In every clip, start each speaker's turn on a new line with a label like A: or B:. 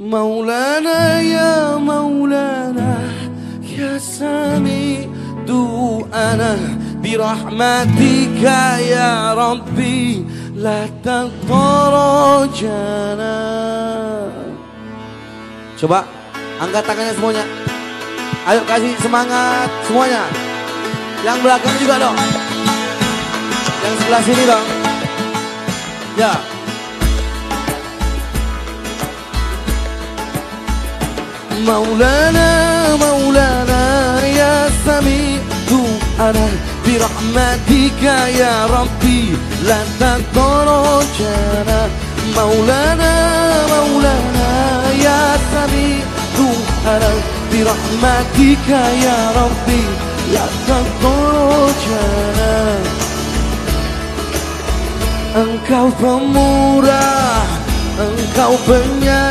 A: مولانا يا مولانا يا سامي دعانا برحمتك يا ربي لا تطرجنا Coba angkat tangannya semuanya Ayo kasih semangat semuanya Yang belakang juga dong Yang sebelah sini dong Ya مولانا مولانا يا سميع دعانا برحمتك يا ربي لا تترجانا مولانا مولانا يا سميع دعانا برحمتك يا ربي لا تترجانا Engkau pemurah, engkau penyayang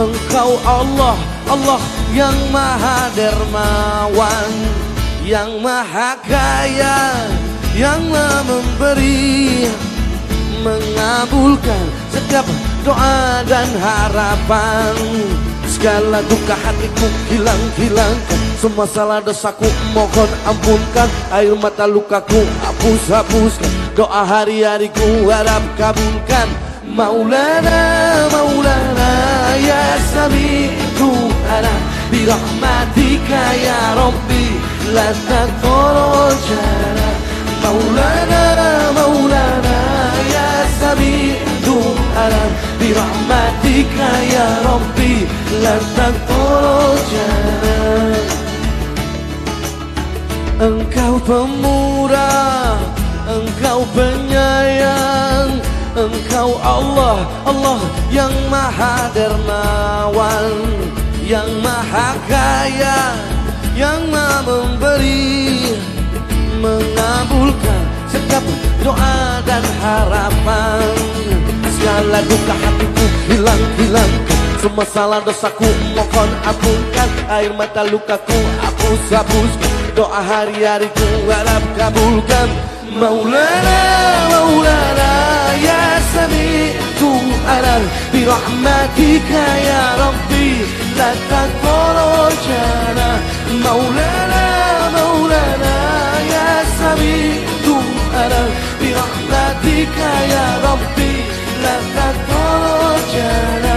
A: Engkau Allah, Allah yang maha dermawan Yang maha kaya, yang maha memberi Mengabulkan setiap doa dan harapan. Segala duka hatiku hilang-hilangkan Semua salah dosaku mohon ampunkan. Air mata lukaku hapus-hapuskan Doa hari-hariku harap kabulkan Maulana, Maulana Ya Sami'tu ana Birahmatika ya Rabbi La tatorojana Maulana, Maulana Ya Sami'tu ana Birahmatika ya Rabbi La tatorojana Engkau pemurah Engkau penyayang Engkau Allah, Allah yang maha dermawan Yang maha kaya, yang maha memberi Mengabulkan setiap doa dan harapan. Segala duka hatiku hilang-hilang Semua salah dosaku mohon ampunkan. Air mata lukaku hapus-hapus Doa hari-hariku harap kabulkan. Maulana, Maulana anan Birahmatika ya Rabbi La takorojana Maulana, Maulana Ya Sami'tu anan Birahmatika ya Rabbi La takorojana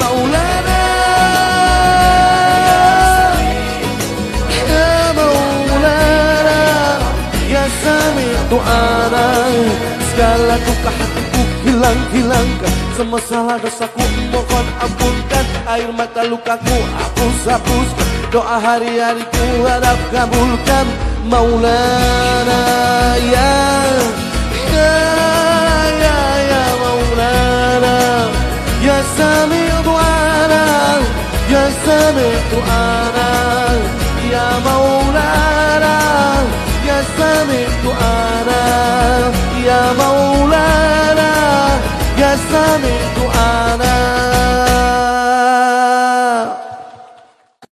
A: Maulana Ya Maulana Ya Sami'tu anan Segala duka hatiku hilang-hilangkan Semua salah dosaku. Mohon ampunkan Air mata lukaku hapus-hapuskan Doa hari-hariku harap kabulkan. Maulana ya Ya ya ya Maulana. Ya Sami du'ana Ya Sami du'ana coming